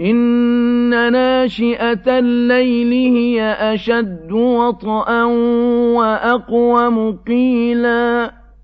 إِنَّ نَاشِئَةَ اللَّيْلِ هِيَ أَشَدُّ وَطْئًا وَأَقْوَمُ قِيلًا